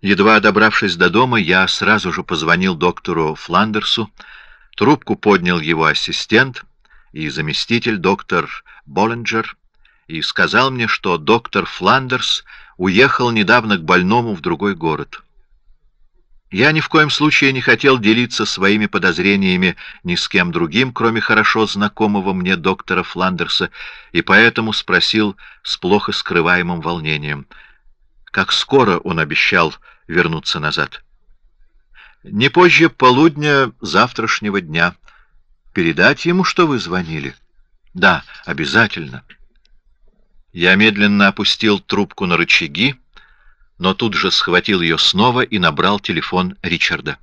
Едва добравшись до дома, я сразу же позвонил доктору Фландерсу. Трубку поднял его ассистент и заместитель доктор Боллинджер и сказал мне, что доктор Фландерс уехал недавно к больному в другой город. Я ни в коем случае не хотел делиться своими подозрениями ни с кем другим, кроме хорошо знакомого мне доктора Фландерса, и поэтому спросил с плохо скрываемым волнением, как скоро он обещал вернуться назад. Не позже полудня завтрашнего дня. Передать ему, что вы звонили? Да, обязательно. Я медленно опустил трубку на рычаги, но тут же схватил ее снова и набрал телефон Ричарда.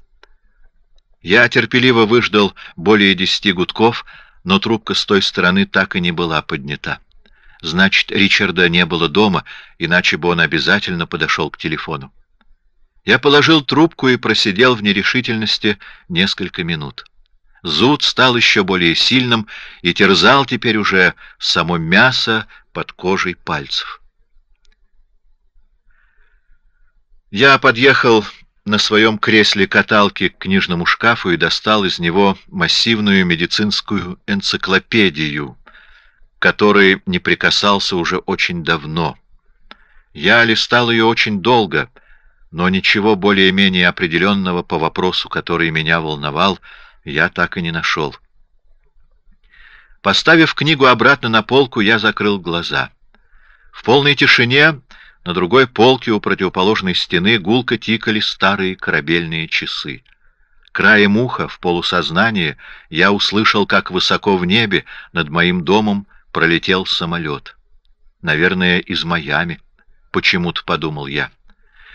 Я терпеливо выждал более десяти гудков, но трубка с той стороны так и не была поднята. Значит, Ричарда не было дома, иначе бы он обязательно подошел к телефону. Я положил трубку и просидел в нерешительности несколько минут. Зуд стал еще более сильным и терзал теперь уже само мясо под кожей пальцев. Я подъехал на своем кресле каталки к книжному шкафу и достал из него массивную медицинскую энциклопедию, которой не прикасался уже очень давно. Я листал ее очень долго, но ничего более-менее определенного по вопросу, который меня волновал, я так и не нашел. Поставив книгу обратно на полку, я закрыл глаза. В полной тишине на другой полке у противоположной стены гулко тикали старые корабельные часы. Краем уха, в полусознании, я услышал, как высоко в небе над моим домом пролетел самолет. Наверное, из Майами, почему-то подумал я.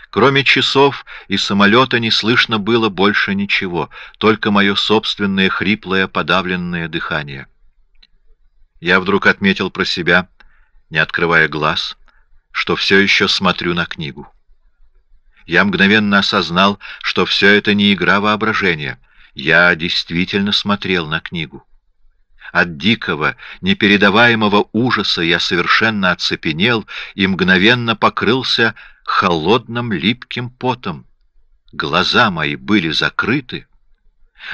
Кроме часов и самолета не слышно было больше ничего, только мое собственное хриплое подавленное дыхание. Я вдруг отметил про себя, не открывая глаз, что все еще смотрю на книгу. Я мгновенно осознал, что все это не игра воображения. Я действительно смотрел на книгу. От дикого, непередаваемого ужаса я совершенно оцепенел и мгновенно покрылся холодным липким потом. Глаза мои были закрыты,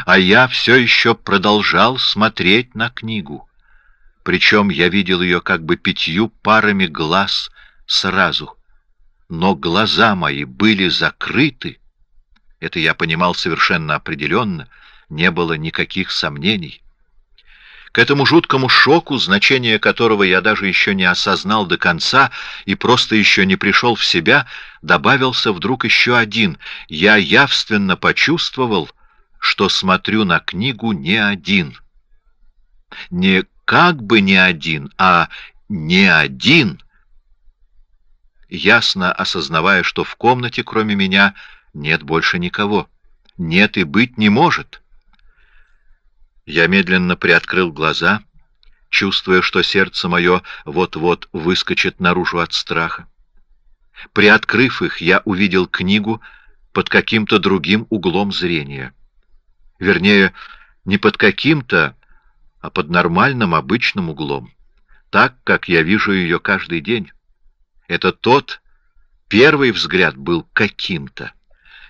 а я все еще продолжал смотреть на книгу. Причем я видел ее как бы пятью парами глаз сразу. Но глаза мои были закрыты. Это я понимал совершенно определенно, не было никаких сомнений. К этому жуткому шоку, значение которого я даже еще не осознал до конца и просто еще не пришел в себя, добавился вдруг еще один. Я явственно почувствовал, что смотрю на книгу не один. Не как бы не один, а не один — ясно осознавая, что в комнате, кроме меня, нет больше никого. Нет и быть не может. Я медленно приоткрыл глаза, чувствуя, что сердце мое вот-вот выскочит наружу от страха. Приоткрыв их, я увидел книгу под каким-то другим углом зрения. Вернее, не под каким-то, а под нормальным обычным углом, так, как я вижу ее каждый день. Это тот первый взгляд был каким-то.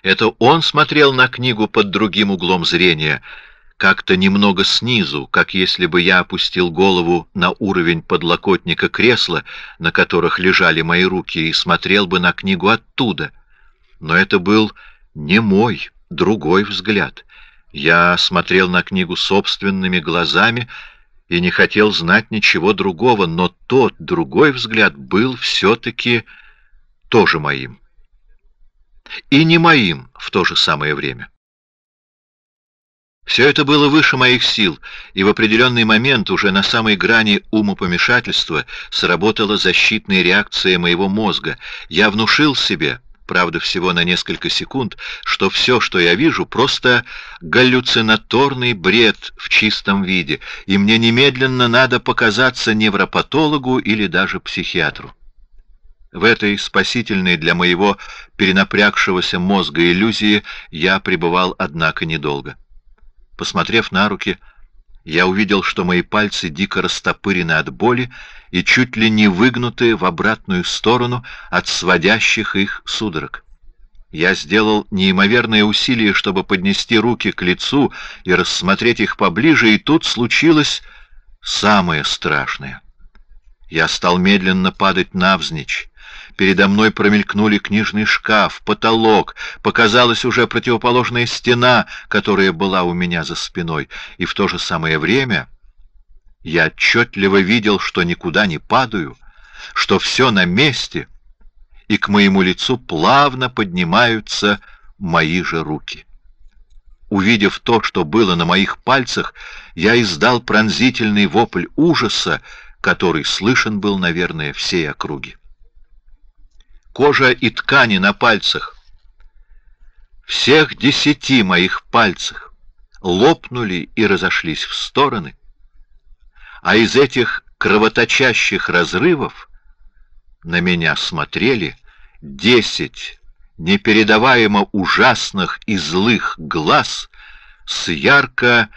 Это он смотрел на книгу под другим углом зрения, как-то немного снизу, как если бы я опустил голову на уровень подлокотника кресла, на которых лежали мои руки, и смотрел бы на книгу оттуда. Но это был не мой, другой взгляд. Я смотрел на книгу собственными глазами, и не хотел знать ничего другого, но тот другой взгляд был все-таки тоже моим. И не моим в то же самое время. Все это было выше моих сил, и в определенный момент, уже на самой грани умопомешательства, сработала защитная реакция моего мозга. Я внушил себе, правда всего на несколько секунд, что все, что я вижу, просто галлюцинаторный бред в чистом виде, и мне немедленно надо показаться невропатологу или даже психиатру. В этой спасительной для моего перенапрягшегося мозга иллюзии я пребывал, однако, недолго. Посмотрев на руки, я увидел, что мои пальцы дико растопырены от боли и чуть ли не выгнуты в обратную сторону от сводящих их судорог. Я сделал неимоверное усилие, чтобы поднести руки к лицу и рассмотреть их поближе, и тут случилось самое страшное. Я стал медленно падать навзничь. Передо мной промелькнули книжный шкаф, потолок, показалась уже противоположная стена, которая была у меня за спиной, и в то же самое время я отчетливо видел, что никуда не падаю, что все на месте — и к моему лицу плавно поднимаются мои же руки. Увидев то, что было на моих пальцах, я издал пронзительный вопль ужаса, который слышен был, наверное, всей округе. Кожа и ткани на пальцах, всех десяти моих пальцах, лопнули и разошлись в стороны, а из этих кровоточащих разрывов на меня смотрели десять непередаваемо ужасных и злых глаз с ярко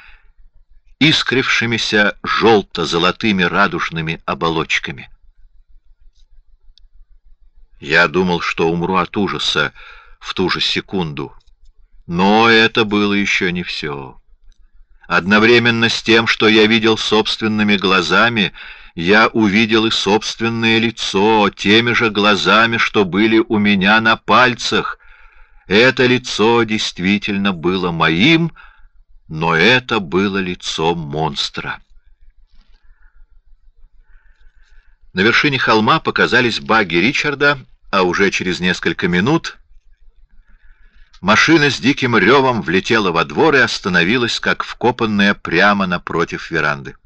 искрившимися желто-золотыми радужными оболочками. Я думал, что умру от ужаса в ту же секунду. Но это было еще не все. Одновременно с тем, что я видел собственными глазами, я увидел и собственное лицо теми же глазами, что были у меня на пальцах. Это лицо действительно было моим, но это было лицо монстра. На вершине холма показались баги Ричарда, а уже через несколько минут машина с диким ревом влетела во двор и остановилась, как вкопанная прямо напротив веранды.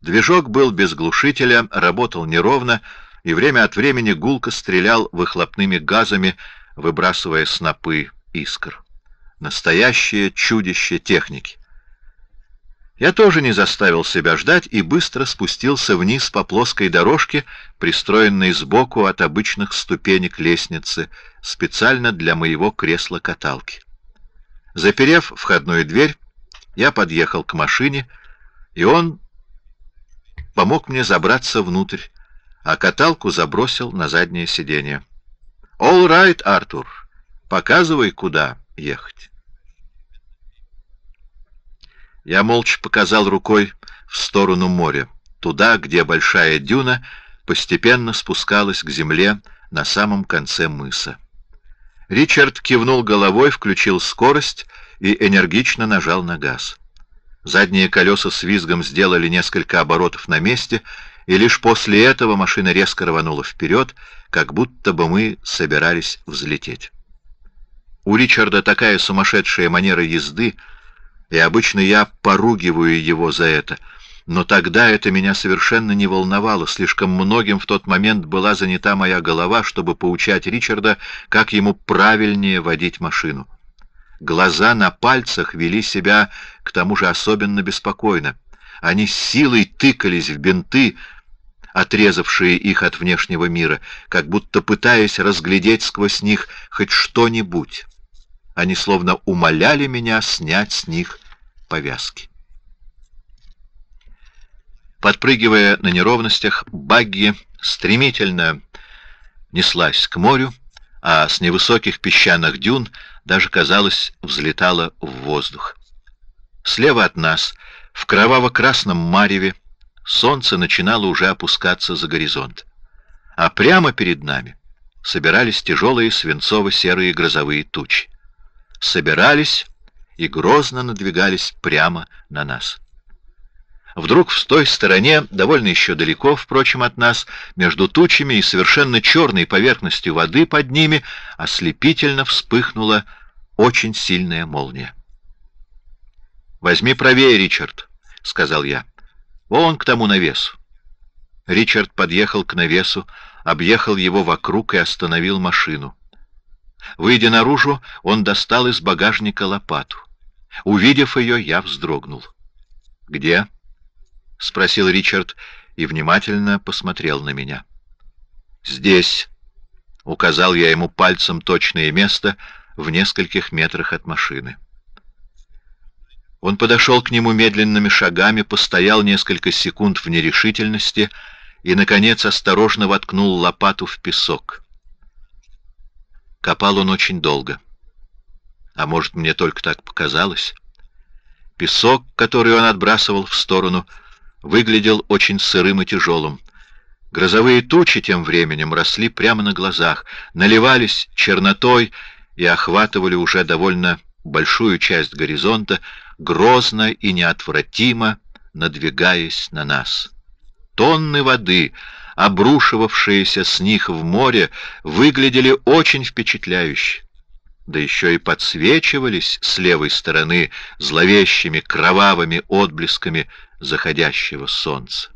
Движок был без глушителя, работал неровно, и время от времени гулко стрелял выхлопными газами, выбрасывая снопы искр. Настоящее чудище техники. Я тоже не заставил себя ждать и быстро спустился вниз по плоской дорожке, пристроенной сбоку от обычных ступенек лестницы, специально для моего кресла-каталки. Заперев входную дверь, я подъехал к машине, и он помог мне забраться внутрь, а каталку забросил на заднее сиденье. «All right, Артур, показывай, куда ехать». Я молча показал рукой в сторону моря, туда, где большая дюна постепенно спускалась к земле на самом конце мыса. Ричард кивнул головой, включил скорость и энергично нажал на газ. Задние колеса с визгом сделали несколько оборотов на месте, и лишь после этого машина резко рванула вперед, как будто бы мы собирались взлететь. У Ричарда такая сумасшедшая манера езды, и обычно я поругиваю его за это, но тогда это меня совершенно не волновало, слишком многим в тот момент была занята моя голова, чтобы поучать Ричарда, как ему правильнее водить машину. Глаза на пальцах вели себя, к тому же, особенно беспокойно. Они силой тыкались в бинты, отрезавшие их от внешнего мира, как будто пытаясь разглядеть сквозь них хоть что-нибудь. Они словно умоляли меня снять с них повязки. Подпрыгивая на неровностях, багги стремительно неслась к морю, а с невысоких песчаных дюн даже, казалось, взлетала в воздух. Слева от нас, в кроваво-красном мареве, солнце начинало уже опускаться за горизонт. А прямо перед нами собирались тяжелые свинцово-серые грозовые тучи. Собирались и грозно надвигались прямо на нас. Вдруг в той стороне, довольно еще далеко, впрочем, от нас, между тучами и совершенно черной поверхностью воды под ними, ослепительно вспыхнула очень сильная молния. «Возьми правее, Ричард», — сказал я. «Вон к тому навесу». Ричард подъехал к навесу, объехал его вокруг и остановил машину. Выйдя наружу, он достал из багажника лопату. Увидев ее, я вздрогнул. «Где?» — спросил Ричард и внимательно посмотрел на меня. «Здесь», — указал я ему пальцем точное место в нескольких метрах от машины. Он подошел к нему медленными шагами, постоял несколько секунд в нерешительности и, наконец, осторожно воткнул лопату в песок. Копал он очень долго. А может, мне только так показалось? Песок, который он отбрасывал в сторону, выглядел очень сырым и тяжелым. Грозовые тучи тем временем росли прямо на глазах, наливались чернотой и охватывали уже довольно большую часть горизонта, грозно и неотвратимо надвигаясь на нас. Тонны воды, обрушивавшиеся с них в море, выглядели очень впечатляюще. Да еще и подсвечивались с левой стороны зловещими кровавыми отблесками заходящего солнца.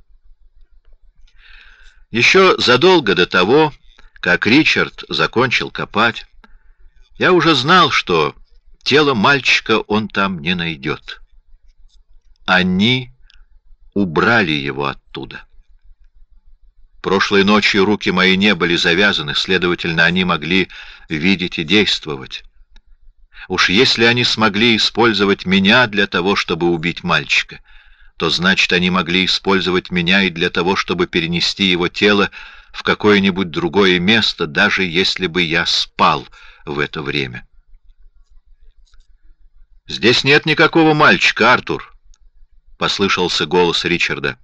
Еще задолго до того, как Ричард закончил копать, я уже знал, что тело мальчика он там не найдет. Они убрали его оттуда. Прошлой ночью руки мои не были завязаны, следовательно, они могли видеть и действовать. Уж если они смогли использовать меня для того, чтобы убить мальчика, то значит, они могли использовать меня и для того, чтобы перенести его тело в какое-нибудь другое место, даже если бы я спал в это время. «Здесь нет никакого мальчика, Артур», — послышался голос Ричарда.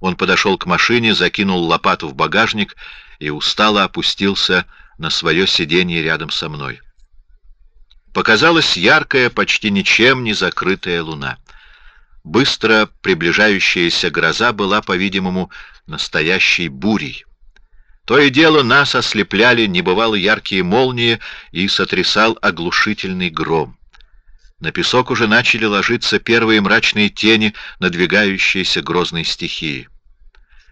Он подошел к машине, закинул лопату в багажник и устало опустился на свое сиденье рядом со мной. Показалась яркая, почти ничем не закрытая луна. Быстро приближающаяся гроза была, по-видимому, настоящей бурей. То и дело нас ослепляли небывало яркие молнии и сотрясал оглушительный гром. На песок уже начали ложиться первые мрачные тени надвигающейся грозной стихии.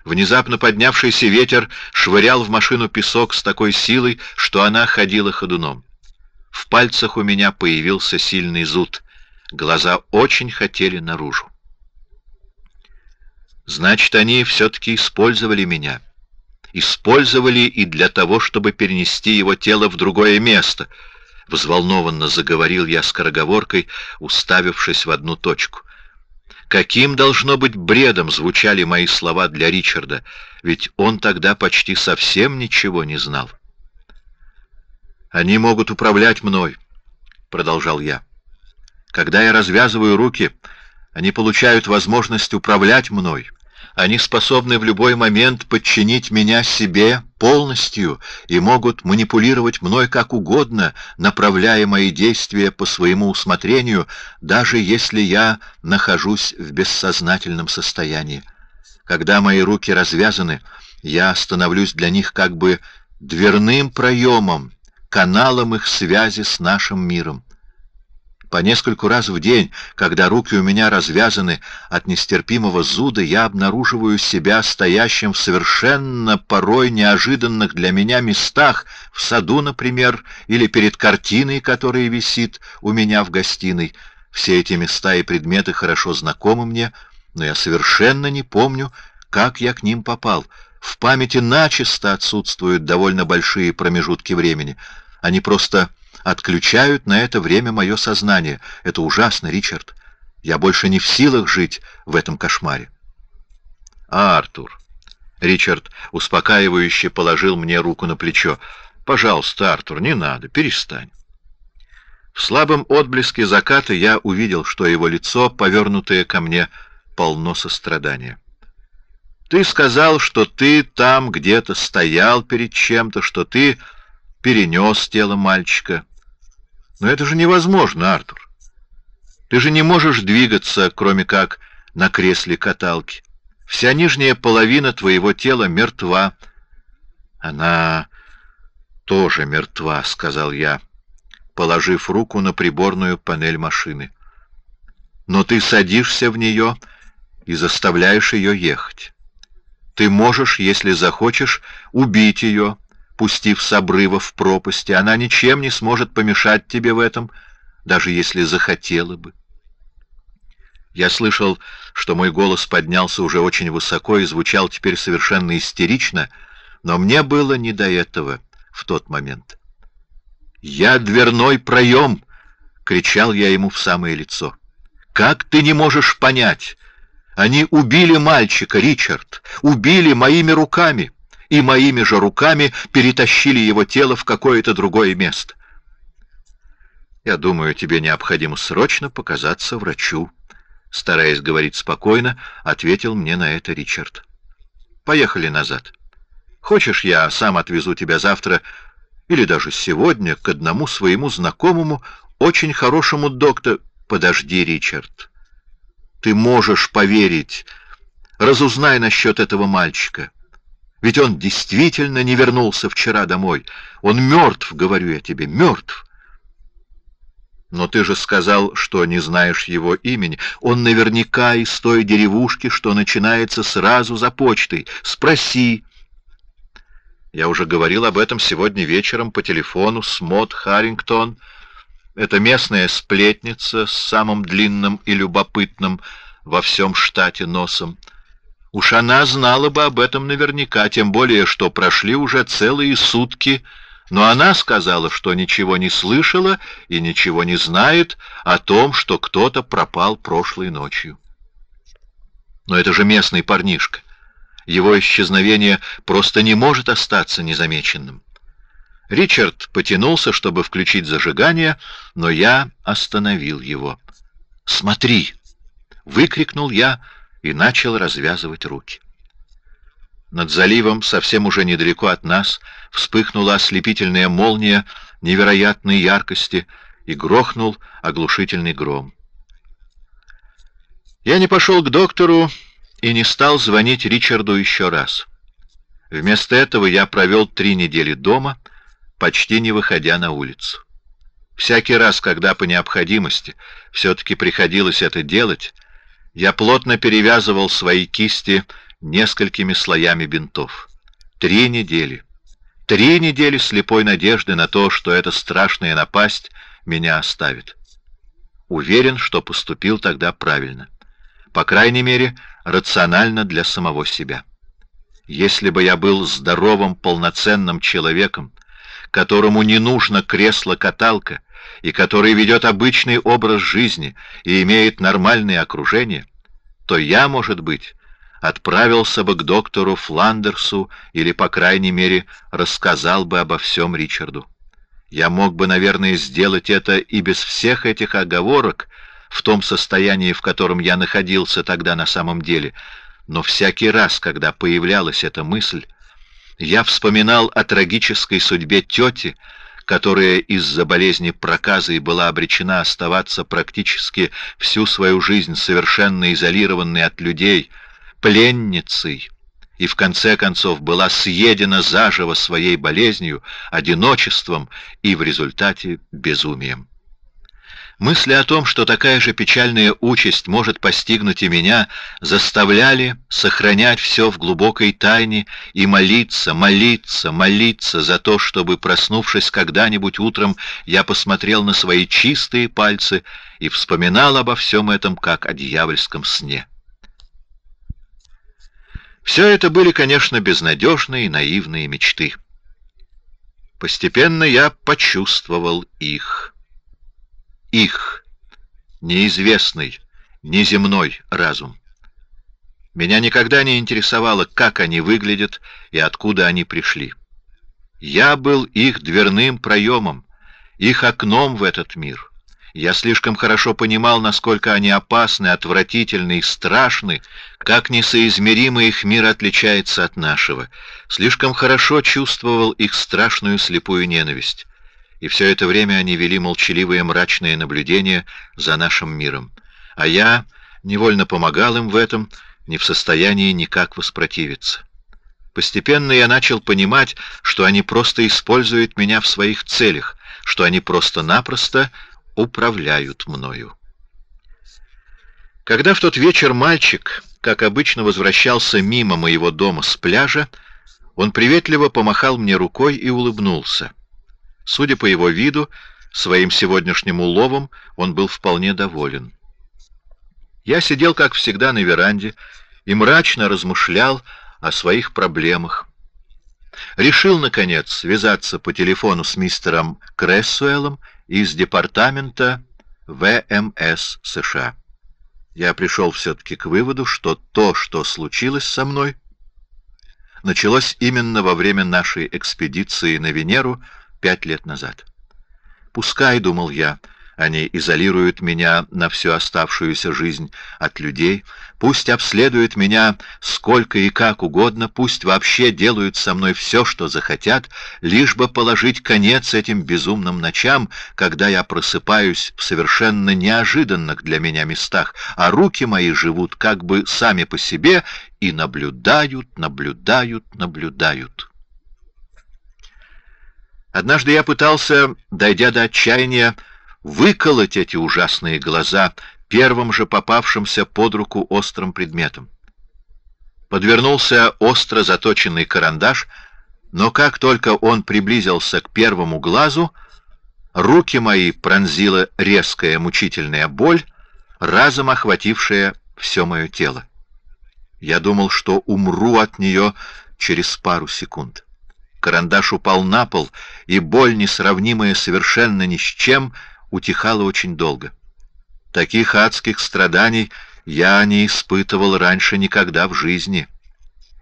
Внезапно поднявшийся ветер швырял в машину песок с такой силой, что она ходила ходуном. В пальцах у меня появился сильный зуд. Глаза очень хотели наружу. Значит, они все-таки использовали меня. Использовали и для того, чтобы перенести его тело в другое место — Взволнованно заговорил я скороговоркой, уставившись в одну точку. Каким, должно быть, бредом звучали мои слова для Ричарда, ведь он тогда почти совсем ничего не знал. «Они могут управлять мной», — продолжал я. «Когда я развязываю руки, они получают возможность управлять мной». Они способны в любой момент подчинить меня себе полностью и могут манипулировать мной как угодно, направляя мои действия по своему усмотрению, даже если я нахожусь в бессознательном состоянии. Когда мои руки развязаны, я становлюсь для них как бы дверным проемом, каналом их связи с нашим миром. По нескольку раз в день, когда руки у меня развязаны от нестерпимого зуда, я обнаруживаю себя стоящим в совершенно порой неожиданных для меня местах, в саду, например, или перед картиной, которая висит у меня в гостиной. Все эти места и предметы хорошо знакомы мне, но я совершенно не помню, как я к ним попал. В памяти начисто отсутствуют довольно большие промежутки времени. Они просто отключают на это время мое сознание. Это ужасно, Ричард. Я больше не в силах жить в этом кошмаре. А, Артур. Ричард успокаивающе положил мне руку на плечо. Пожалуйста, Артур, не надо, перестань. В слабом отблеске заката я увидел, что его лицо, повернутое ко мне, полно сострадания. Ты сказал, что ты там где-то стоял перед чем-то, что ты перенес тело мальчика. Но это же невозможно, Артур. Ты же не можешь двигаться, кроме как на кресле каталки. Вся нижняя половина твоего тела мертва. Она тоже мертва, сказал я, положив руку на приборную панель машины. Но ты садишься в нее и заставляешь ее ехать. Ты можешь, если захочешь, убить ее, пустив с обрыва в пропасти, она ничем не сможет помешать тебе в этом, даже если захотела бы. Я слышал, что мой голос поднялся уже очень высоко и звучал теперь совершенно истерично, но мне было не до этого в тот момент. «Я дверной проем!» — кричал я ему в самое лицо. «Как ты не можешь понять? Они убили мальчика, Ричард, убили моими руками!» И моими же руками перетащили его тело в какое-то другое место. Я думаю, тебе необходимо срочно показаться врачу. Стараясь говорить спокойно, ответил мне на это Ричард. Поехали назад. Хочешь, я сам отвезу тебя завтра или даже сегодня к одному своему знакомому, очень хорошему доктору. Подожди, Ричард. Ты можешь поверить. Разузнай насчет этого мальчика. Ведь он действительно не вернулся вчера домой. Он мертв, говорю я тебе, мертв. Но ты же сказал, что не знаешь его имени. Он наверняка из той деревушки, что начинается сразу за почтой. Спроси. Я уже говорил об этом сегодня вечером по телефону с Мод Харрингтон. Это местная сплетница с самым длинным и любопытным во всем штате носом. Уж она знала бы об этом наверняка, тем более, что прошли уже целые сутки но она сказала, что ничего не слышала и ничего не знает о том, что кто-то пропал прошлой ночью. Но это же местный парнишка. Его исчезновение просто не может остаться незамеченным. Ричард потянулся, чтобы включить зажигание, но я остановил его. «Смотри!» — выкрикнул я и начал развязывать руки. Над заливом, совсем уже недалеко от нас, вспыхнула ослепительная молния невероятной яркости и грохнул оглушительный гром. Я не пошел к доктору и не стал звонить Ричарду еще раз. Вместо этого я провел три недели дома, почти не выходя на улицу. Всякий раз, когда по необходимости все-таки приходилось это делать, я плотно перевязывал свои кисти несколькими слоями бинтов. Три недели. Три недели слепой надежды на то, что эта страшная напасть меня оставит. Уверен, что поступил тогда правильно. По крайней мере, рационально для самого себя. Если бы я был здоровым, полноценным человеком, которому не нужно кресло-каталка, и который ведет обычный образ жизни и имеет нормальное окружение, то я, может быть, отправился бы к доктору Фландерсу или, по крайней мере, рассказал бы обо всем Ричарду. Я мог бы, наверное, сделать это и без всех этих оговорок в том состоянии, в котором я находился тогда на самом деле, но всякий раз, когда появлялась эта мысль, я вспоминал о трагической судьбе тети, которая из-за болезни проказы была обречена оставаться практически всю свою жизнь совершенно изолированной от людей — пленницей и в конце концов была съедена заживо своей болезнью, одиночеством и в результате безумием. Мысли о том, что такая же печальная участь может постигнуть и меня, заставляли сохранять все в глубокой тайне и молиться, молиться, молиться за то, чтобы, проснувшись когда-нибудь утром, я посмотрел на свои чистые пальцы и вспоминал обо всем этом как о дьявольском сне. Все это были, конечно, безнадежные и наивные мечты. Постепенно я почувствовал их. Их, неизвестный, неземной разум. Меня никогда не интересовало, как они выглядят и откуда они пришли. Я был их дверным проемом, их окном в этот мир. Я слишком хорошо понимал, насколько они опасны, отвратительны и страшны, как несоизмеримо их мир отличается от нашего. Слишком хорошо чувствовал их страшную слепую ненависть. И все это время они вели молчаливое мрачное наблюдение за нашим миром. А я невольно помогал им в этом, не в состоянии никак воспротивиться. Постепенно я начал понимать, что они просто используют меня в своих целях, что они просто-напросто управляют мною. Когда в тот вечер мальчик, как обычно, возвращался мимо моего дома с пляжа, он приветливо помахал мне рукой и улыбнулся. Судя по его виду, своим сегодняшним уловом он был вполне доволен. Я сидел, как всегда, на веранде и мрачно размышлял о своих проблемах. Решил, наконец, связаться по телефону с мистером Крессуэлом из департамента ВМС США. Я пришел все-таки к выводу, что то, что случилось со мной, началось именно во время нашей экспедиции на Венеру пять лет назад. «Пускай, — думал я, — они изолируют меня на всю оставшуюся жизнь от людей, пусть обследуют меня сколько и как угодно, пусть вообще делают со мной все, что захотят, лишь бы положить конец этим безумным ночам, когда я просыпаюсь в совершенно неожиданных для меня местах, а руки мои живут как бы сами по себе и наблюдают, наблюдают, наблюдают. Однажды я пытался, дойдя до отчаяния, выколоть эти ужасные глаза первым же попавшимся под руку острым предметом. Подвернулся остро заточенный карандаш, но как только он приблизился к первому глазу, руки мои пронзила резкая мучительная боль, разом охватившая все мое тело. Я думал, что умру от нее через пару секунд. Карандаш упал на пол, и боль, несравнимая совершенно ни с чем, — утихала очень долго. Таких адских страданий я не испытывал раньше никогда в жизни,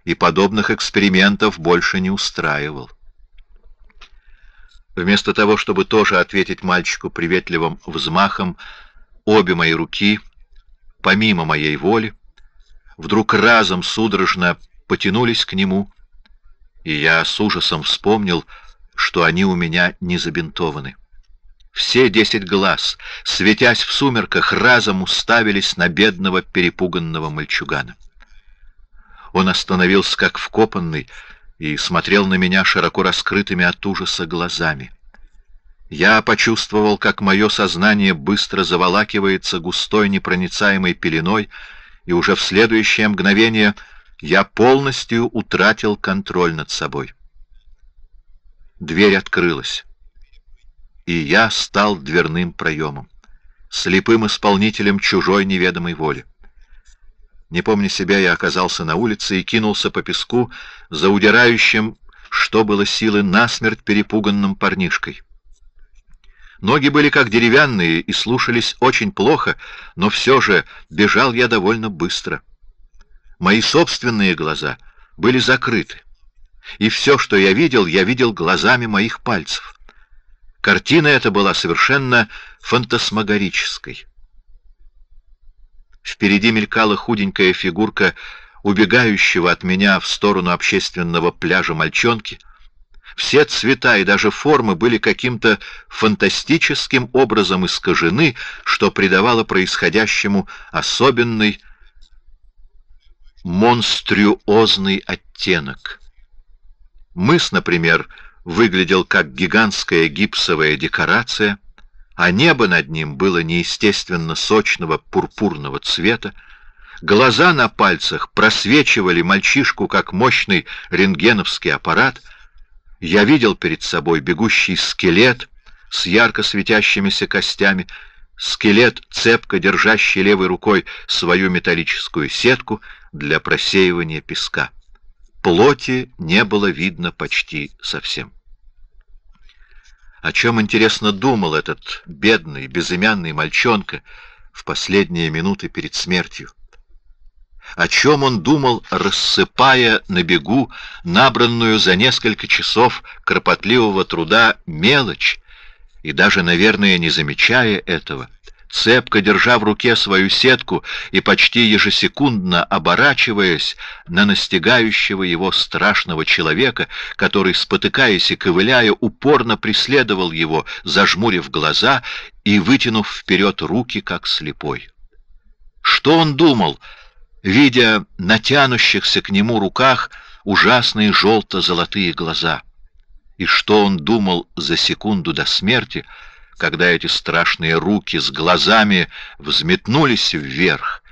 и подобных экспериментов больше не устраивал. Вместо того, чтобы тоже ответить мальчику приветливым взмахом, обе мои руки, помимо моей воли, вдруг разом судорожно потянулись к нему, и я с ужасом вспомнил, что они у меня не забинтованы. Все десять глаз, светясь в сумерках, разом уставились на бедного перепуганного мальчугана. Он остановился как вкопанный и смотрел на меня широко раскрытыми от ужаса глазами. Я почувствовал, как мое сознание быстро заволакивается густой непроницаемой пеленой, и уже в следующее мгновение я полностью утратил контроль над собой. Дверь открылась и я стал дверным проемом, слепым исполнителем чужой неведомой воли. Не помня себя, я оказался на улице и кинулся по песку за удирающим, что было силы, насмерть перепуганным парнишкой. Ноги были как деревянные и слушались очень плохо, но все же бежал я довольно быстро. Мои собственные глаза были закрыты, и все, что я видел, я видел глазами моих пальцев. Картина эта была совершенно фантасмагорической. Впереди мелькала худенькая фигурка убегающего от меня в сторону общественного пляжа мальчонки. Все цвета и даже формы были каким-то фантастическим образом искажены, что придавало происходящему особенный монструозный оттенок. Мыс, например, — выглядел как гигантская гипсовая декорация, а небо над ним было неестественно сочного пурпурного цвета, глаза на пальцах просвечивали мальчишку, как мощный рентгеновский аппарат, я видел перед собой бегущий скелет с ярко светящимися костями, скелет, цепко держащий левой рукой свою металлическую сетку для просеивания песка. Плоти не было видно почти совсем. О чем, интересно, думал этот бедный, безымянный мальчонка в последние минуты перед смертью? О чем он думал, рассыпая на бегу набранную за несколько часов кропотливого труда мелочь, и даже, наверное, не замечая этого, цепко держа в руке свою сетку и почти ежесекундно оборачиваясь на настигающего его страшного человека, который, спотыкаясь и ковыляя, упорно преследовал его, зажмурив глаза и вытянув вперед руки, как слепой. Что он думал, видя на тянущихся к нему руках ужасные желто-золотые глаза? И что он думал за секунду до смерти, когда эти страшные руки с глазами взметнулись вверх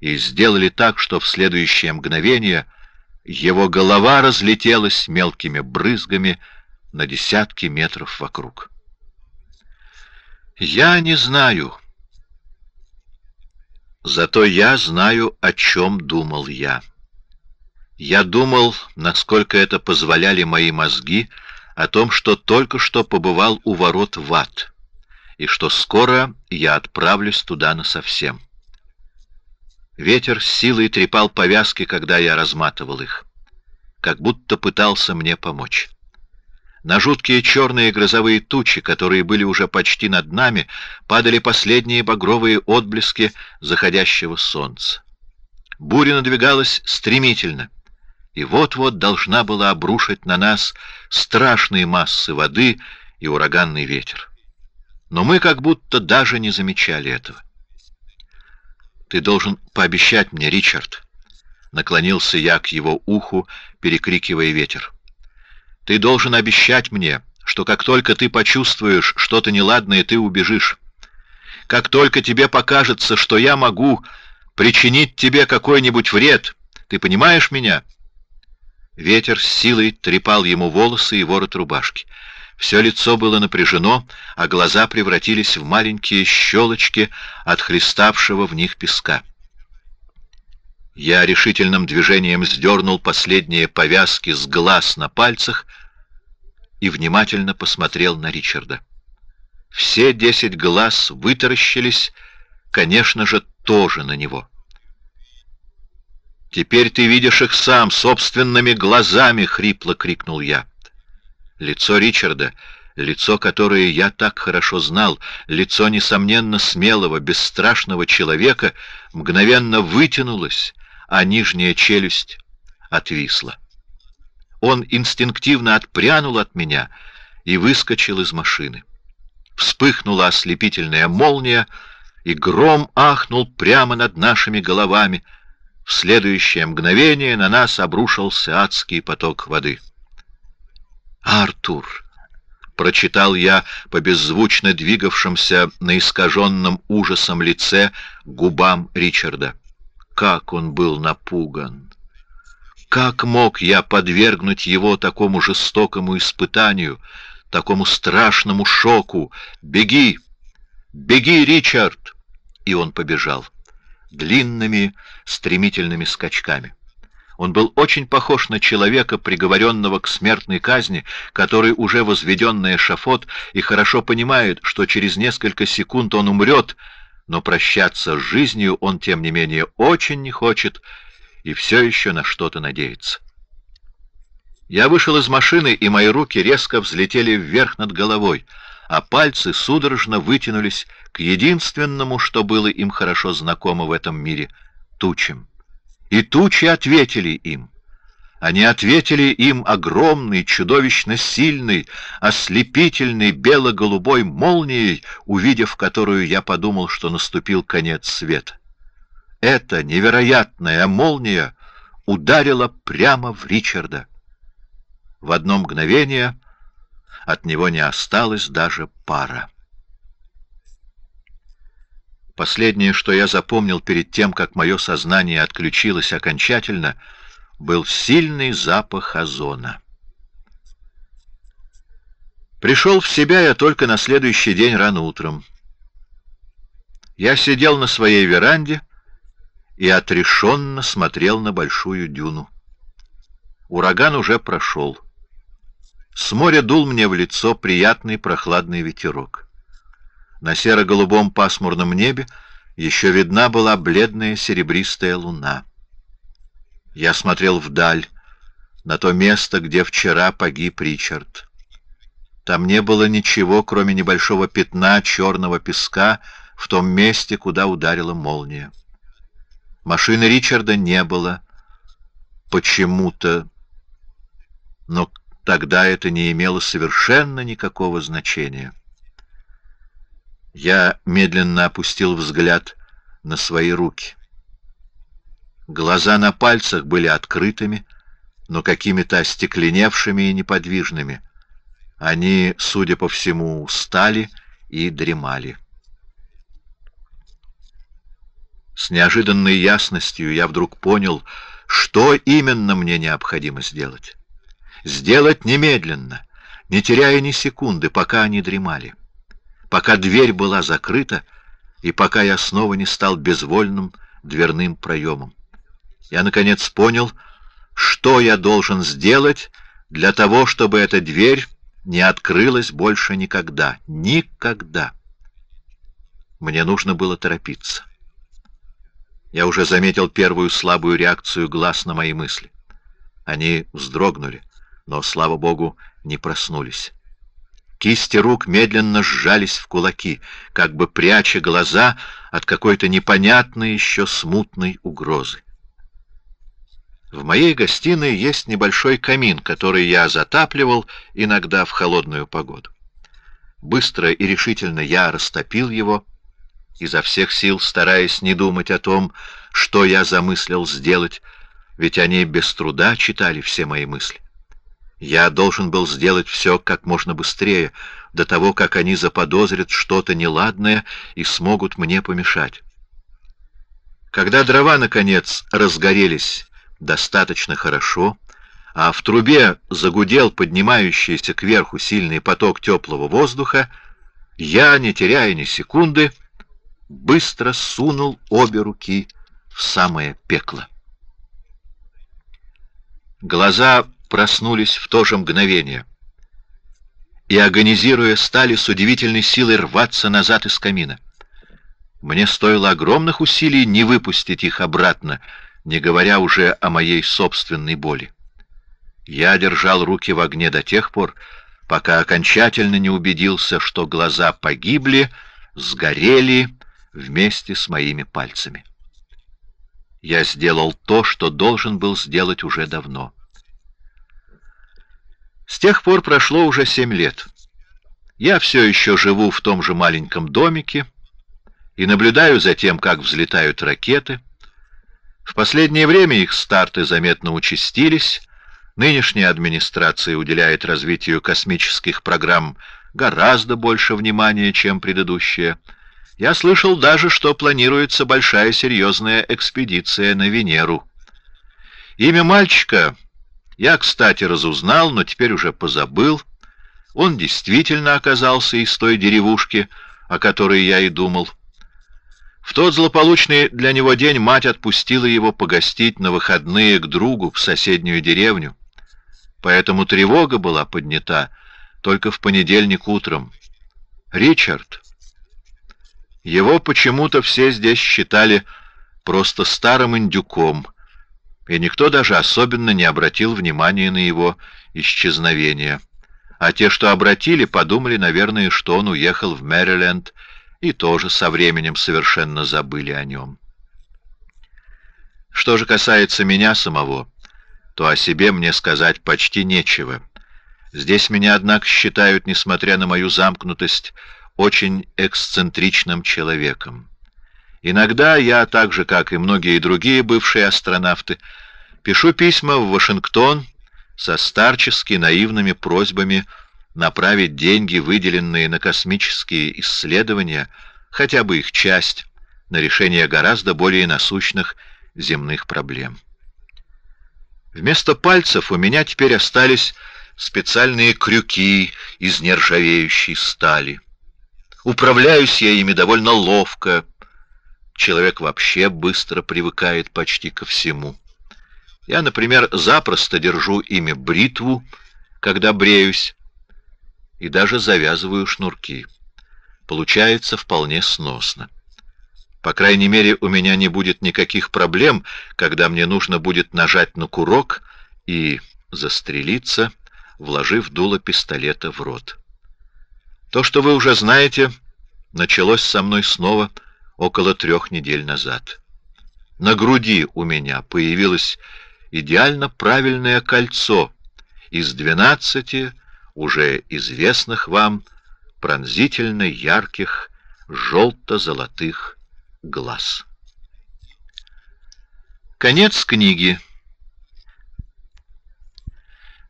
и сделали так, что в следующее мгновение его голова разлетелась мелкими брызгами на десятки метров вокруг. Я не знаю. Зато я знаю, о чем думал я. Я думал, насколько это позволяли мои мозги, о том, что только что побывал у ворот в ад и что скоро я отправлюсь туда насовсем. Ветер с силой трепал повязки, когда я разматывал их. как будто пытался мне помочь. На жуткие черные грозовые тучи, которые были уже почти над нами, падали последние багровые отблески заходящего солнца. Буря надвигалась стремительно, и вот-вот должна была обрушить на нас страшные массы воды и ураганный ветер. Но мы как будто даже не замечали этого. «Ты должен пообещать мне, Ричард», — наклонился я к его уху, перекрикивая ветер. Ты должен обещать мне, что как только ты почувствуешь что-то неладное, ты убежишь. Как только тебе покажется, что я могу причинить тебе какой-нибудь вред, ты понимаешь меня?» Ветер с силой трепал ему волосы и ворот рубашки. Все лицо было напряжено, а глаза превратились в маленькие щелочки от хлеставшего в них песка. Я решительным движением сдернул последние повязки с глаз на пальцах и внимательно посмотрел на Ричарда. Все десять глаз вытаращились, конечно же, тоже на него. «Теперь ты видишь их сам, собственными глазами!» — хрипло крикнул я. Лицо Ричарда, лицо, которое я так хорошо знал, лицо, несомненно, смелого, бесстрашного человека, мгновенно вытянулось, а нижняя челюсть отвисла. Он инстинктивно отпрянул от меня и выскочил из машины. Вспыхнула ослепительная молния, и гром ахнул прямо над нашими головами. В следующее мгновение на нас обрушился адский поток воды. «Артур!» — прочитал я по беззвучно двигавшимся на искаженном ужасом лице губам Ричарда как он был напуган! Как мог я подвергнуть его такому жестокому испытанию, такому страшному шоку? Беги! Беги, Ричард! И он побежал длинными, стремительными скачками. Он был очень похож на человека, приговоренного к смертной казни, который уже возведен на эшафот и хорошо понимает, что через несколько секунд он умрет, но прощаться с жизнью он, тем не менее, очень не хочет и все еще на что-то надеется. Я вышел из машины, и мои руки резко взлетели вверх над головой, а пальцы судорожно вытянулись к единственному, что было им хорошо знакомо в этом мире — тучам. И тучи ответили им — они ответили им огромной, чудовищно сильной, ослепительной бело-голубой молнией, увидев которую я подумал, что наступил конец света. Эта невероятная молния ударила прямо в Ричарда. В одно мгновение от него не осталось даже пара. Последнее, что я запомнил перед тем, как мое сознание отключилось окончательно — был сильный запах озона. Пришел в себя я только на следующий день рано утром. Я сидел на своей веранде и отрешенно смотрел на большую дюну. Ураган уже прошел. С моря дул мне в лицо приятный прохладный ветерок. На серо-голубом пасмурном небе еще видна была бледная серебристая луна. Я смотрел вдаль, на то место, где вчера погиб Ричард. Там не было ничего, кроме небольшого пятна черного песка в том месте, куда ударила молния. Машины Ричарда не было. Почему-то. Но тогда это не имело совершенно никакого значения. Я медленно опустил взгляд на свои руки. Глаза на пальцах были открытыми, но какими-то остекленевшими и неподвижными. Они, судя по всему, устали и дремали. С неожиданной ясностью я вдруг понял, что именно мне необходимо сделать. Сделать немедленно, не теряя ни секунды, пока они дремали, пока дверь была закрыта и пока я снова не стал безвольным дверным проемом я, наконец, понял, что я должен сделать для того, чтобы эта дверь не открылась больше никогда. Никогда. Мне нужно было торопиться. Я уже заметил первую слабую реакцию глаз на мои мысли. Они вздрогнули, но, слава богу, не проснулись. Кисти рук медленно сжались в кулаки, как бы пряча глаза от какой-то непонятной еще смутной угрозы. В моей гостиной есть небольшой камин, который я затапливал иногда в холодную погоду. Быстро и решительно я растопил его, изо всех сил стараясь не думать о том, что я замыслил сделать, ведь они без труда читали все мои мысли. Я должен был сделать все как можно быстрее, до того, как они заподозрят что-то неладное и смогут мне помешать. Когда дрова, наконец, разгорелись достаточно хорошо, а в трубе загудел поднимающийся кверху сильный поток теплого воздуха, я, не теряя ни секунды, быстро сунул обе руки в самое пекло. Глаза проснулись в то же мгновение и, агонизируя, стали с удивительной силой рваться назад из камина. Мне стоило огромных усилий не выпустить их обратно, не говоря уже о моей собственной боли. Я держал руки в огне до тех пор, пока окончательно не убедился, что глаза погибли, сгорели вместе с моими пальцами. Я сделал то, что должен был сделать уже давно. С тех пор прошло уже семь лет. Я все еще живу в том же маленьком домике и наблюдаю за тем, как взлетают ракеты. В последнее время их старты заметно участились. Нынешняя администрация уделяет развитию космических программ гораздо больше внимания, чем предыдущая. Я слышал даже, что планируется большая серьезная экспедиция на Венеру. Имя мальчика я, кстати, разузнал, но теперь уже позабыл. Он действительно оказался из той деревушки, о которой я и думал. В тот злополучный для него день мать отпустила его погостить на выходные к другу в соседнюю деревню. Поэтому тревога была поднята только в понедельник утром. Ричард. Его почему-то все здесь считали просто старым индюком — и никто даже особенно не обратил внимания на его исчезновение. А те, что обратили, подумали, наверное, что он уехал в Мэриленд, и тоже со временем совершенно забыли о нем. Что же касается меня самого, то о себе мне сказать почти нечего. Здесь меня, однако, считают, несмотря на мою замкнутость, очень эксцентричным человеком. Иногда я, так же как и многие другие бывшие астронавты, пишу письма в Вашингтон со старчески наивными просьбами направить деньги, выделенные на космические исследования, хотя бы их часть, на решение гораздо более насущных земных проблем. Вместо пальцев у меня теперь остались специальные крюки из нержавеющей стали. Управляюсь я ими довольно ловко, человек вообще быстро привыкает почти ко всему. Я, например, запросто держу ими бритву, когда бреюсь, и даже завязываю шнурки. Получается вполне сносно. По крайней мере, у меня не будет никаких проблем, когда мне нужно будет нажать на курок и застрелиться, вложив дуло пистолета в рот. То, что вы уже знаете, началось со мной снова — около трех недель назад. На груди у меня появилось идеально правильное кольцо из двенадцати уже известных вам пронзительно ярких желто-золотых глаз. Конец книги.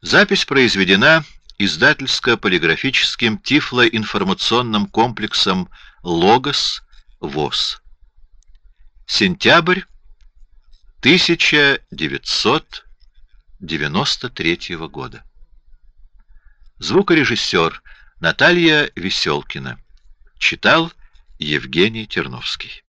Запись произведена издательско-полиграфическим тифлоинформационным комплексом «Логос» ВОЗ. Сентябрь 1993 года. Звукорежиссер Наталья Веселкина. Читал Евгений Терновский.